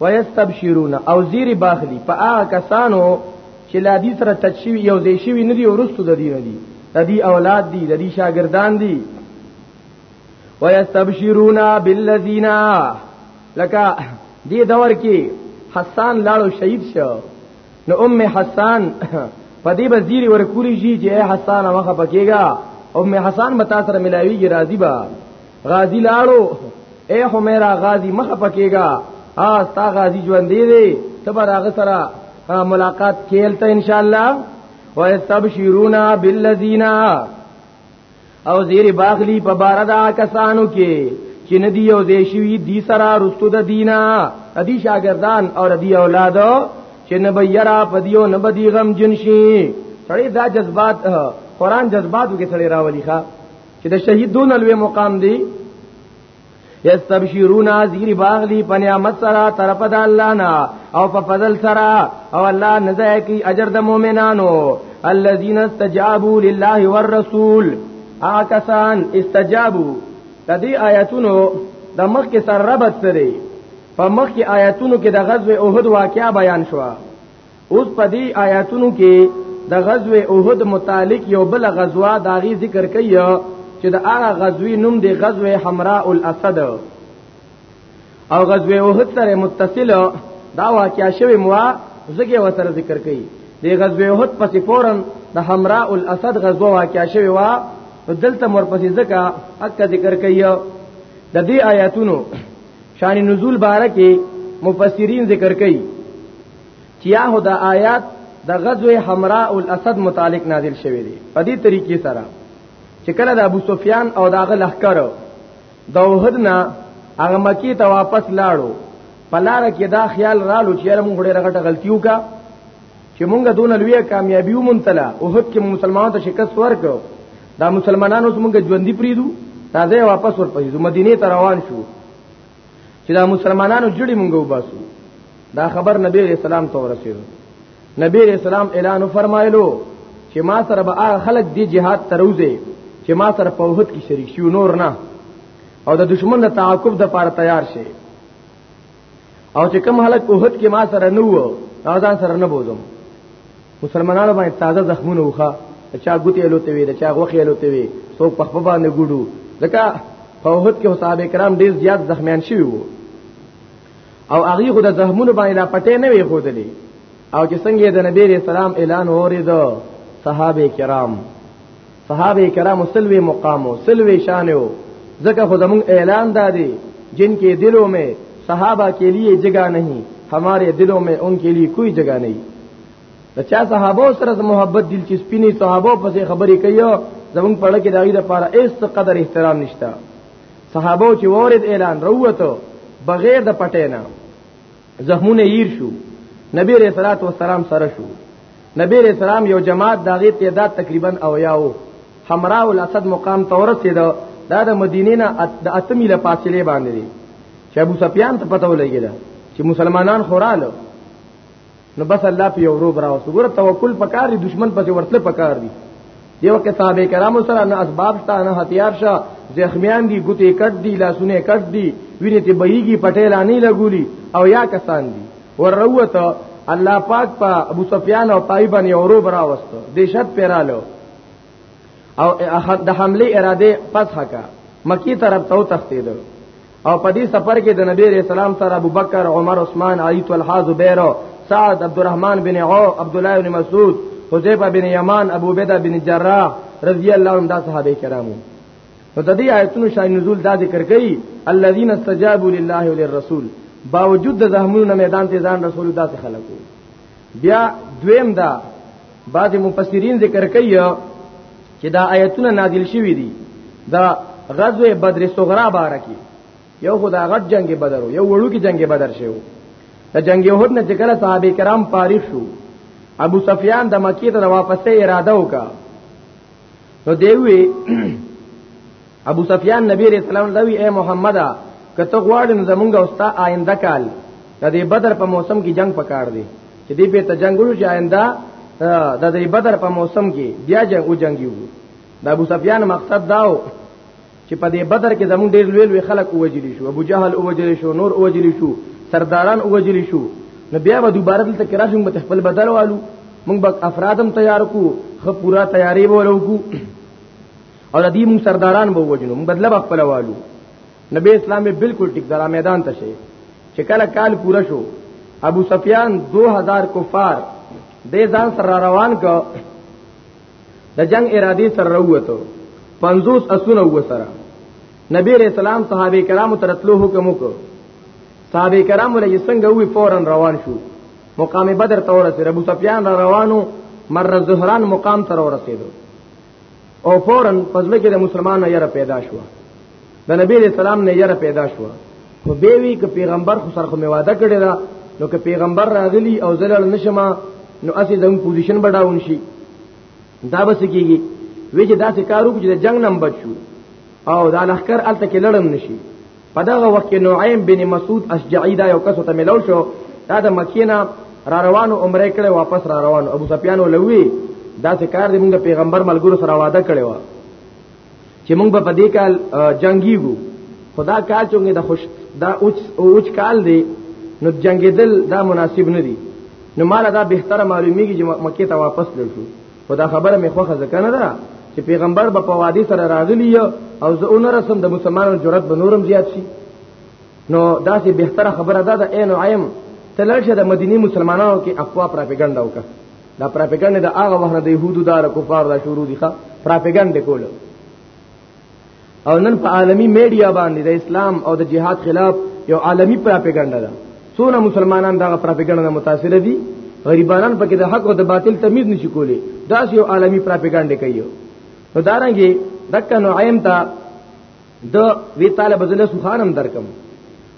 ويستبشرون او زیر باخلی په هغه کسانو چې لا دي سره تشوی یو ځای شوی نه دی ورستو د دین دی د دې اولاد دی د دې شاګردان دی ويستبشرون بالذین لکه دې دور کې حسان لاړو شهید شو نو ام حسان په دې وزیر ورکولی شي چې حسان مخه پکېګا ام حسان متا سره ملاویږي راضی با غازی لاړو اے حمیرا غازی مخ پکېګا آ ستا غازی ژوند دی دی تبر هغه سره ملاقات کېلته ان شاء الله واستبشرونا بالذین او زیر باغلی په بار دا کسانو کې چې ندی یو دې شوی دی سره رستو د دینا ادي شاګردان او ردی اولاد چې نه به یرا پدیو نه به دی غم جنشي سړی دا جذبات قران جذباتو کې سړی راولي ښا چې د شهیدون لوی مقام دی یستبشرون ازیر باغلی په نعمت سره طرف د الله نه او په فضل سره او الله نزای کی اجر د مؤمنانو الذين استجابوا لله والرسول آکسان استجابوا د دې آیاتونو د مخ کې سره ربط سره په مخ کې آیاتونو کې د غزوه احد واقعا بیان شوه اوس په دې آیاتونو کې د غزوه احد متعلق یو بل غزوه داغي ذکر کوي چې د هغه غزوی نوم دی غزوه حمراء الاسد او غزوه احد سره متصل دا واقعیا شوی مو زګي وسره ذکر کوي د غزوه احد پسې فورن د حمراء الاسد غزوه واقعیا شوی و دلته مور پسې زکه حق ذکر کوي د دې آیاتونو شان نزول بارکه مفسرین ذکر کوي چې یا هو دا آیات د غزوه حمراء الاسد متعلق نازل شوی دی په دې طریقې سره چې کله د ابو سفیان او داغه لخر د وحدنا هغه مکی ته واپس لاړو پلار کې دا خیال رالو چې موږ ډېر غټه غلطي وکا چې موږ دون لوی کامیابی ومنتله او هد کې مسلمانانو ته شکست ورکړو دا مسلمانانو څخه موږ ژوندۍ پریدو تازه واپس ورپېزو مدینه ته روان شو چې دا مسلمانانو جوړي مونږ وباسو دا خبر نبی علیہ السلام ته ورسېدو نبی علیہ السلام اعلان فرمایلو چې ما سره به هغه خلک دی جهاد تروزه چې ما سره په وحد کې شریک شي نور نه او د دشمن د تعاقب د پاره تیار شي او چې کوم خلک وحد کې ما سره نه وو دا ځان سره نه بوزم مسلمانانو باندې تازه زخمونه وخه چا ګوتې لوتې وي چا غوخې لوتې وي څوک په خپل باندې ګډو ځکه په وحد کې صحابه کرام ډیر زیات زخمیان شوي وو او هغه خو د زخمونو باندې لا پټې نه وي خودلې او چې څنګه د نبی رسول الله اعلان اورید صحابه کرام صحابه کرام سلوي مقامو سلوي شانو زکه خو زمون اعلان دادي جن کې دلو مې صحابه کې لیے جگہ نہیں ہمارے دلوں میں ان کے لیے کوئی جگہ نہیں دا چا صحابه سره محبت دلچسپی نه صحابه پسې خبرې کوي زمون پړه کې دایره لپاره ایس قدر احترام نشته صحابه چې وارد اعلان روته بغیر د پټینا زخمونه یې شو نبی علیہ الصلوۃ والسلام سره شو نبی علیہ السلام یو جماعت داغه تعداد تقریبا او یاو حمراء الاسد مقام تورث دی دا د مدینې نه د اتمی له فاصله باندې دی چې ابو سفیان ته پته ولګیدا چې مسلمانان خوراله نو بس الله په یو روب راوست ګوره توکل پکار دی دشمن پسې ورتل پکار دی دیو کې صحابه کرامو سره نه اسباب شته نه هتیار شته زخمیان دي ګوتې کټ دي لاسونه کټ دي وینې ته بهيږي پټې لانی لګولي او یا کسان دي وروت الله پاک په پا ابو سفیان او پای باندې اورو برا وست دهشت پیرالو او د حمله اراده پس حقا مکی طرف ته تختیدل او په دې سفر کې د نبی رسول الله سره ابوبکر عمر عثمان علی طلحه زبیر سعد عبدالرحمن بن عوف عبد الله بن مسعود حذیفه بن یمان ابو عبیده بن جراح رضی الله عنهم دا صحابه کرامو نو د دې آیتونو شای نزول دا ذکر کړي الذين استجابوا لله وللرسول باوجود د زهمونو میدان ته ځان رسول الله ته خلقو بیا دویم دا بعد مفسرین ذکر کوي چې دا آیتونه نازل شوي دي دا غزوه بدر صغرا بارکی یو خدا غټ جنگ بدر یو وړو کې جنگ بدر شو د جنگ احد نه چې کله صحابه کرام فارغ شو ابو سفیان د مکی ته واپسې اراده وکړه نو دیوی ابو سفیان نبی رسول الله دوی اے محمد کته غواړم زمونږ او ستا آینده کال د دې بدر په موسم کې جنگ پکار دی چې دې په ته جنگ وشي آینده د دې بدر په موسم کې بیا جنگ او جنگ یو د ابو سفیان مقصد داو چې په دې بدر کې زمونږ ډېر لوی لوی خلک اوجلی شو ابو جهل اوجلی شو نور اوجلی شو سرداران اوجلی شو نو بیا به دوباره دلته کې راشم به خپل بدل والو موږ به افرادم تیار کو خو پورا تیاری به ورو کو او د دې مون سرداران به وجنو مون بدله خپل والو نبی اسلام بالکل ټیک درا میدان ته شي چې کله کال پوره شو ابو سفیان 2000 کفار د ځان سره روان کو د جنگ ارادي سره وروته 50 اسونه و سره نبی رسول الله صحابه کرامو ترتلو حکم وکړ صحابه کرامو له څنګه وی فورا روان شو مقام بدر تور سره ابو سفیان روانو مر زهران مقام تر ورسېدو او فورا پزله کې د مسلمان نه یره پیدا شو د نبی له سلام نه یره پیدا شو خو به وی ک پیغمبر خو سره مې وعده کړی دا نو ک پیغمبر راغلی او زلل نشما نو اسی زمو پوزیشن بډاون شي دا بس کیږي وی چې داسې کارو چې د جنگ نم بچو او دا لخر الته کې لړم نشي په دغه وخت کې نعیم بن مسعود اشجعی دا یو کس ته ملو شو دا د مکینا را روانو عمره کړي واپس را روانو ابو سفیان ولوي دا څه کار دی موږ پیغمبر ملګرو سره وعده کړی و چې موږ په دې کال جنگیږو خدا کال چونګې د خوش دا اوچ اوچ کال دی نو جنگیدل دا مناسب نه دی نو مال دا بهتره معلومیږي چې مکه ته واپس لړ شو خدا خبره مې خوخه ځکه نه ده چې پیغمبر به په وادي سره راغلی او زه اون رسم د مسلمانانو جرأت به نورم زیات شي نو دا چې بهتره خبره ده د عین عیم تلشه د مدینی مسلمانانو کې افوا پروپاګاندا وکړه دا پروپاګاندا د هغه وخت د يهودو دار کفار دا شروع دي ښا پروپاګاندا کوله او نن په عالمی میډیا باندې د اسلام او د جهاد خلاف یو عالمی پروپاګاندا ده څونه مسلمانان دا پروپاګاندا متاثر دي غریبانان پکې د حق او د باطل تمیز نشي کولی دا یو عالمی پروپاګاندا کوي نو دارنګي دکه نعیم ته د وی طالب زله سخانم درکم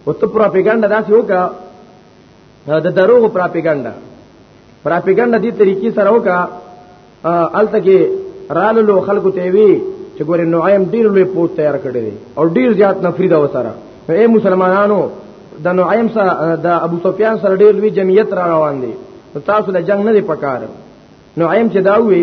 او ته پروپاګاندا داسې وکړه د دروغ پراپګاندا پراپګاندا دې طریقې سره وکا الته کې رالو لو خلکو ته وی چې ګورې نعیم ډیر لوی پوت تیار کړی دی او ډیر زیات نفرید و سره اے مسلمانانو د نعیم سره د ابو سفیان سره ډیر لوی جمعیت را روان دی تاسو له جنگ نه دی پکار نعیم چې دا وی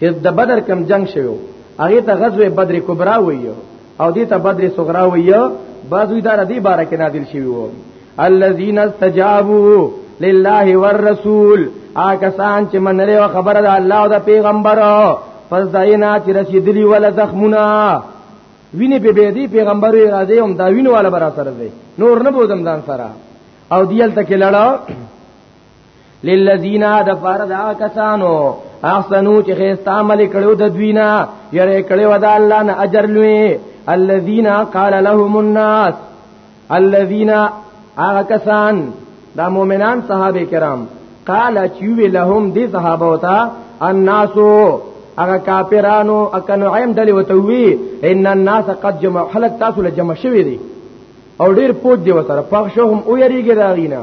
چې د بدر کم جنگ شوی هغه ته غزوه بدر کبرا وایو او دې ته بدر صغرا وایو بعضو اداره دې باره کې نازل شوی وو الذين استجابوا لله والرسول آکسان چې منلې او خبره د الله او د پیغمبر پس داینا چې رسیدلی ول زخمونه ویني په بيدی پیغمبر راځي هم دا وینواله برا سره دی نور نه بودم ځان سره او دیل تک لړا للذین د فرض کسانو احسنو چې خستا عمل کړو د دوینا یره کړو د الله نه اجر لوی الذین قال لهم الناس الذین هغه کسان دا مؤمنان صحابه کرام قال چې وی لهم دی صحابه وتا الناسو هغه کافرانو اکنو عیم دلی وتوی ان الناس قد جمع خلق تاسو له جمع شوی دی او ډیر پوج دی وسره پښه هم او یریږي داغینا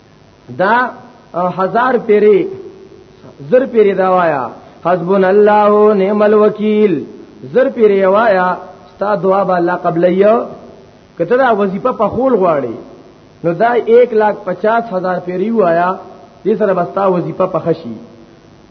دا هزار پیری زر پیری دا وایا حسبنا الله نعم الوکیل زر پیری وایا ستا دعا به الله قبلیو کته دا وظیفه په خول غواړي نو دا 1 لک 50 هزار پیری وایا دې سره بستا وظیفه په خشي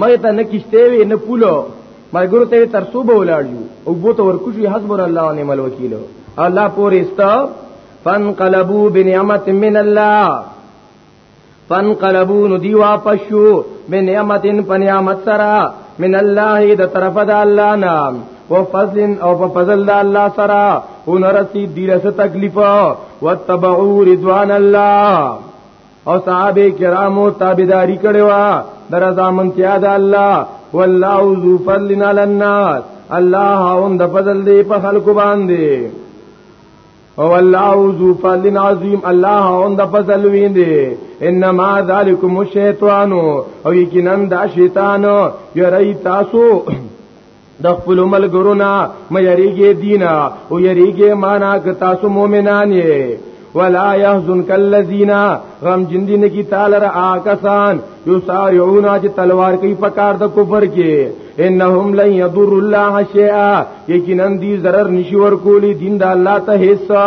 مې ته نه کیشته وی نه پولو ملګرو ته تر څو به ولاړ یو او بو ته ورکوشي حسب الله ونعم الوکیل الله پورې استا فانقلبوا بنعمت من الله فانقلبوا ندی واپس شو بنعمت پنعمت سرا من الله د طرف د الله نام و فضل او په فضل د الله سرا ونرسی دیره تکلیف وتبعوا رضوان الله او صحابه کرامو تابعداري کړې وا درځه منتیا د الله والله ذو فضل علی الناس الله هم د فضل دی په خلکو باندې او الله ذو فضل عظیم الله هم د فضل ویندې انما ذالکم الشیطان او یقینا دا شیطان یری تاسو د خپل ملګرو نه مې یریږي دینا او یریږي معنا که تاسو مؤمنان یې ولا يحزنك الذين غم جندین کی تعالی را آکسان یسارعون اج تلوار کی پکار د کفر کې انهم لن يضر الله شيئا یقینا دی zarar نشور کولی دین د الله ته حصہ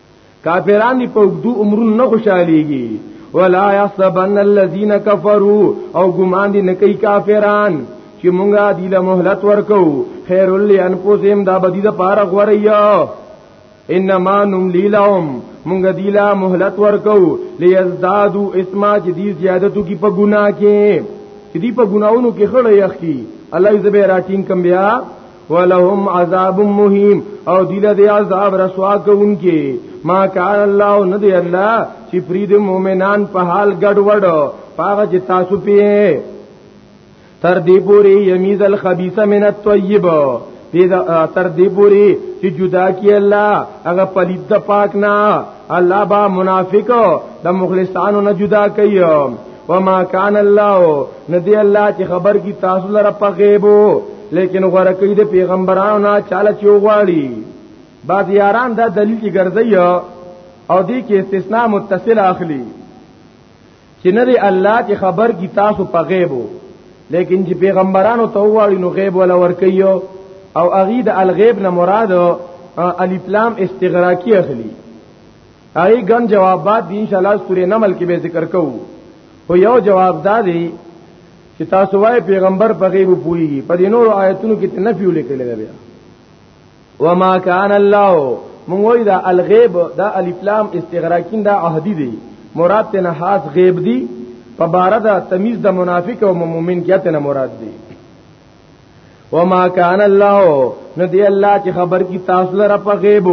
کافران دی په دو عمرون نه خوشاليږي ولا يحسبن الذين كفروا او ګمان دي نه کوي کافران چې مونږه دی له مهلت ورکو خير لانفسهم دا بدی د پاره غوریا انما نملی لهم مونږ دی له مهلت ورکو ليزدادو اسما چې دی زیادتو کی په ګناه کې چې دی په ګناونو کې خړې یخ کی الله یې زبې راټینګ کم بیا ولهم عذاب مهیم او دیل دی عذاب رسوا کوونکی ما کان الله ندی الله چې فرید مؤمنان په حال ګډ وډ پاغه چې تاسو پیه تر دې پوری یمیز الخبیث من الطیب تر دې پوری چې جدا کی الله هغه پلید پاک نه الله با منافقو د مخلصانو نه جدا کوي وما کان الله ندی الله چې خبر کی تاسو لره په غیبو لیکن غره کوي د پیغمبرانو نه چاله چوغواړي بعض یاران دا دلیل کی ګرځي او دی کې استثناء متصل اخلي چې نه دی الله چې خبر کی تاسو په غیبو لیکن چې پیغمبرانو ته وایي نو غیب ولا ور کوي او اغي د الغیب نه مراد الف لام استغراقی اخلي اغي ګن جوابات دي ان شاء الله سورې نمل کې به ذکر کوو خو یو جواب دا دی چې تاسو وايي پیغمبر په غیب پوي په دې نورو آیتونو کې نفي ولیکل دی بیا وما كان الله مونږ وای دا الغیب دا الف لام استغراقین دا عهدی دی مراد ته نه خاص غیب دی په بار دا تمیز د منافق او مؤمن کې ته نه مراد دی وما كان الله نو دی الله چې خبر کی تاسو لره په غیب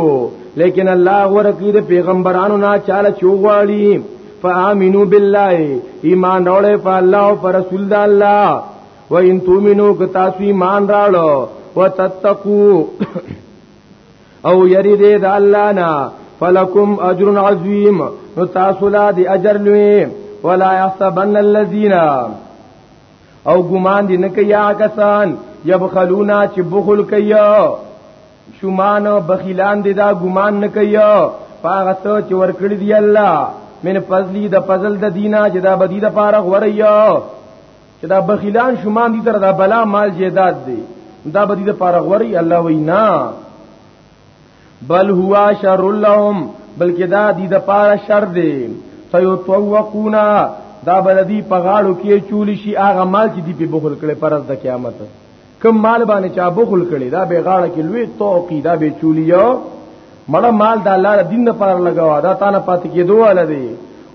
لیکن الله ورکی د پیغمبرانو نه چاله چوغواړي فآمنو بالله ایمان اورې په الله او پر رسول الله و ان تومنو که تاسو ایمان راړو وتتقو او یری دې د الله نه فلکم اجر عظیم نو تاسو لا دې اجر لوي ولا يحسبن الذين او ګمان دې نه کوي کسان یبخلونا چې بخل کوي شومان بخیلان دې دا ګمان نه کوي پاغه څه چې ورکړي دی الله من فضلی د فضل د دینا چې دا بدی د پاره غوریا چې دا بخیلان شومان دي تر دا بلا مال جیداد دی دا به دې لپاره غوري الله وینا بل هوا شر لهم بلکې دا دې لپاره شر دی سيطوقونا دا بلدی په غاړو کې چولی شي هغه مال چې دی په بخل کړي پرز د قیامت کم مال باندې چا بخل کړي دا به غاړه کې لوی توقی دا به چولیو مړه مال د الله دین لپاره لګاوه دا تانه پات کېدو ولا دی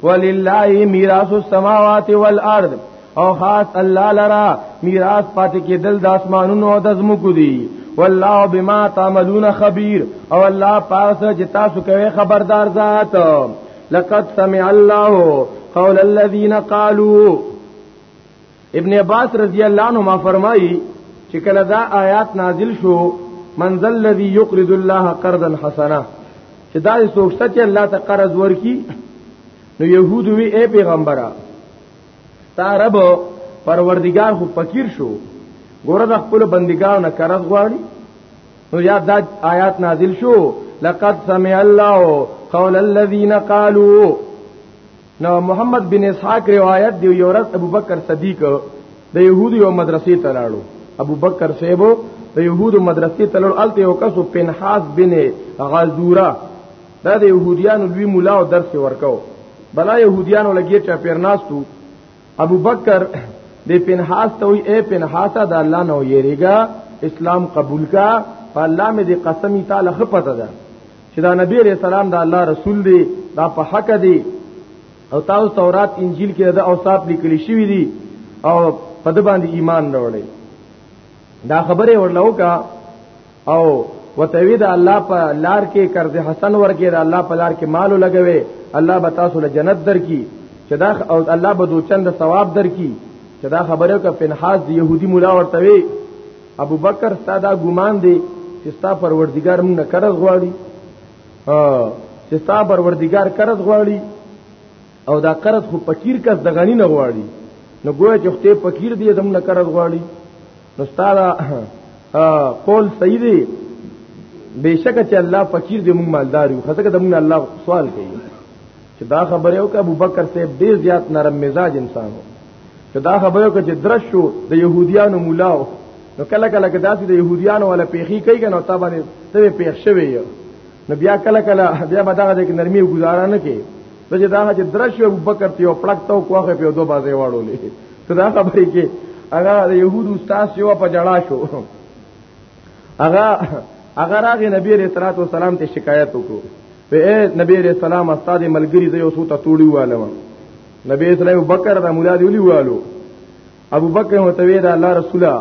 ولله میراث السماوات والارض او خاص الله لرا میراث پات کېدل د اسمانونو او د زمکو دی والله بما تعملون خبير او الله پاس چې تاسو کوي خبردار ذات لقد سمع الله قول الذين قالوا ابن عباس رضی الله عنهما فرمایي چې کله دا آیات نازل شو منزل الذي يقرض الله قرضا حسنا چې دا سوچته چې الله ته قرض ورکي نو يهود وی اے پیغمبره تا رب پروردگار خو فقیر شو ګوره د خپل بندګانو نه قرض غواړي نو یا دا آیات نازل شو لقد سمع الله قول الذين قالوا نو محمد بن اسحاق روایت دی یو ورځ ابوبکر صدیق د يهودو یو مدرسې ته لاړو ابوبکر صاحب د يهودو مدرسې ته لاړو الته یو کس پنحاس بن غزوره دا د يهوديانو لوی مولا او درس ورکاو بلا يهوديانو لګي چا پیرناستو ابوبکر د پنحاس ته وي اے پنحاسا د الله نو یریګا اسلام قبول کا الله مې دې قسمی تعالی خپته ده چې دا نبی علیہ السلام دا الله رسول دی دا په حق دی او تاسو تورات انجیل کې دا اوصاف لیکل شوی دی او په د باندې ایمان راوړی دا خبره ورلو کا او وتوی دا الله په لار کې قرض حسن ورکې دا الله په لار کې مالو لګوي الله به تاسو له جنت درکې چې دا او الله به دوچند ثواب درکې چې دا خبره کا پنحاس دی يهودي مولا ورتوي ابو بکر ستا دا ګمان دی چې ستا پروردگار موږ نه قرض غواړي چې ستا پروردگار قرض غواړي او دا قرض خو فقیر کس د غنی نه غواړي نو ګویا چې خته فقیر دی زموږ نه قرض غواړي نو ستا دا قول صحیح دی بشک چې الله فقیر دی موږ مالدار یو خزه که موږ الله سوال کوي چې دا خبره او که ابو بکر صاحب ډیر زیات نرم مزاج انسان و ته دا خبره کوي چې درش شو د يهوديانو مولاو نو کله کله که داسې د يهوديانو ولا پیخي کوي کنه تا باندې ته پیښ شوی یو نو بیا کله کله بیا به دا د نرمي گزاره نه کوي ته چې دا چې درش ابو بکر ته او پړک ته کوه په دوه بازه واړولې ته دا خبرې کې هغه د يهود استاد یو په جړا شو هغه هغه راغی نبی رسول الله والسلام ته شکایت وکړو په نبی رسول الله استاد ملګری زې اوسو ته توړی والم نبی اسلام ابو بکر د مولا دی ویلو ابو بکر متوی دا الله رسوله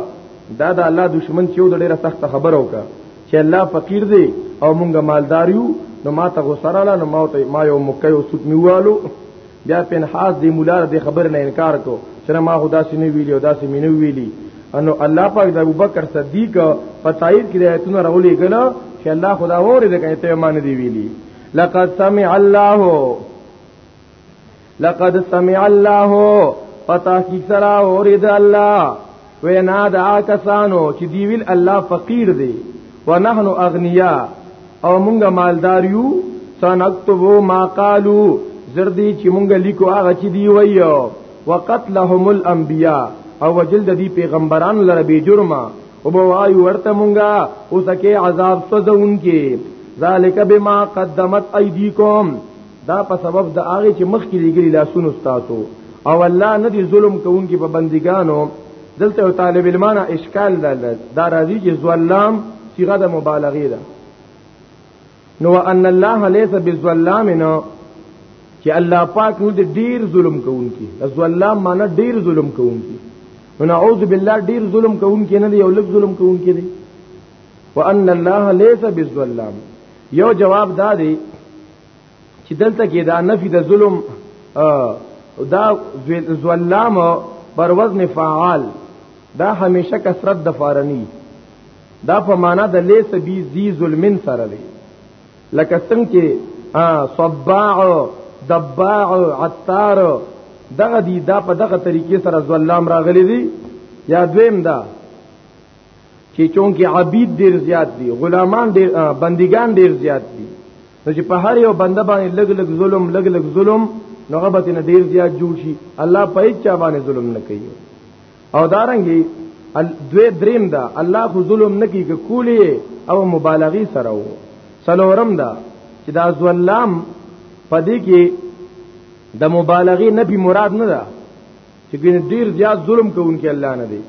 دا د الله دشمن چې د ډیره سخت خبره وکړه چې الله فقیر دی او مونږه مالدار یو نو ما ته غوسره لا نو ما ته ما یو مکه او سود میوالو بیا پنحاس دی مولا د خبر نه انکار کو چې ما خدا سي نه ویلی او دا سي مينو ویلی انو الله پاک د ابوبکر صدیق په تایید کې آیتونه راولې غلا چې الله خدا وره دې کوي ته مان دی ویلی لقد سمع الله لقد سمع الله پتا کی سرا اورید الله وینا دا کسانو چې دی ویل الله فقیر دی ونحن اغنیا او مونږه مالدار یو سنكتب ما قالو زردی چې مونږه لیکو هغه چې دی وایو وقتلهم الانبیاء او وجل د دې پیغمبرانو لره به جرمه او به وای ورته مونږه اوسکه عذاب سوزون کې ذالک بما قدمت ایدیکم دا په سبب د هغه چې مخ کې لګري لاسونو ستاسو او الله نه دي ظلم کوونکي په بندګانو دلته طالب علمانه اشکال دا دا راځي چې ظلام صيغه د مبالغه ده نو ان الله ليس بالظلام نو چې الله پاک نو ډیر ظلم کوونکی ظلام معنی ډیر ظلم کوونکی نو نعوذ بالله ډیر ظلم کوونکی نه دی یو لږ ظلم کوونکی دی وان الله ليس بالظلام یو جواب دا دی چې دلته کې دا نفي د ظلم دا ظلام پر وزن فعال دا همیشه کثرت د فارنی دا په معنا د لیس بی ذی ظلمن سره دی لکه څنګه چې صباع دباع عطار دغه دی دا په دغه طریقې سره ظلام راغلی دی یا دویم دا چې چونکی عبید ډیر زیات دي غلامان ډیر بندگان ډیر زیات دي نو چې په هر یو بنده باندې لګ لګ ظلم لګ لګ ظلم نو هغه به نه ډیر زیات جوړ شي الله په هیڅ چا باندې ظلم نه کوي او دارنګي دوی دریم دا الله خو ظلم نه کوي کولی او مبالغي سره وو سلورم دا چې دا ظلم پدې کې د مبالغي نه به مراد نه ده چې ګنې ډیر زیات ظلم کوونکی الله نه دی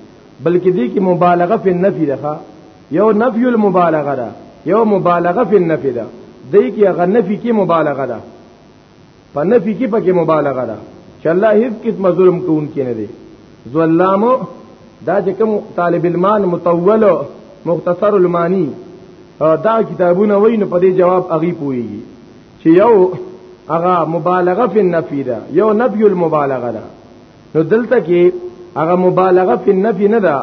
بلکې دې کې مبالغه په نفي ده یو نفي المبالغه ده یو مبالغه په نفي ده دې کې هغه نفي کې مبالغه ده په نفي کې پکې مبالغه ده چې الله هیڅ قسم ظلم کوونکی نه دی ظلام دا چې کوم طالب المان متول مختصر المانی دا کتابونه وای نه په دې جواب اغي پويږي چې یو هغه مبالغه فی النفی ده یو نفی المبالغه ده نو دلته کې هغه مبالغه فی النفی نه ده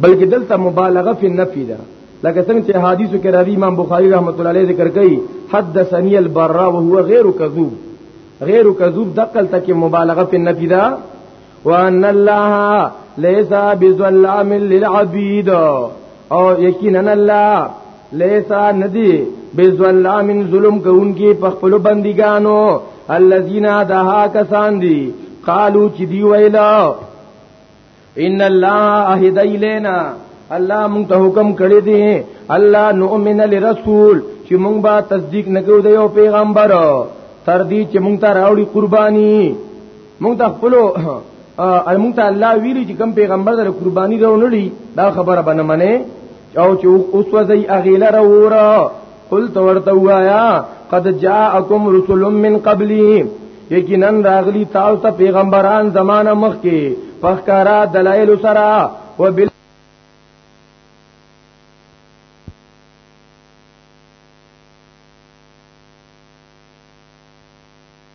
بلکې دلته مبالغه فی النفی ده لکه څنګه چې حدیثو کې راځي امام بخاری رحمت الله علیه ذکر کوي حدثني البراء وهو غیر کذوب غیر کذوب دقل تک مبالغه فی النفی ده وان الله ليس بظلام للعبيد او یقینا الله ليس ندي بظلام ظلم کوونکی په خپل بندګانو الذين دها کسان دي قالو چې دی ویلا ان الله اهد الینا الله مونږ ته حکم کړی دی الله نؤمن لرسول چې مونږ با تصدیق نکو دی او پیغمبر تر دې چې مونږ ته راوړي قرباني موږ د خپل موږ ته الله ویلي چې کوم پیغمبر د قرباني راو نه لري دا خبره بنه منه او چې اوس وځي اغیله راوره قل تو ورته وایا قد جاءکم رسل من قبلی یقینا راغلی تاسو ته پیغمبران زمانہ مخ کې فخکارا دلائل سرا وبال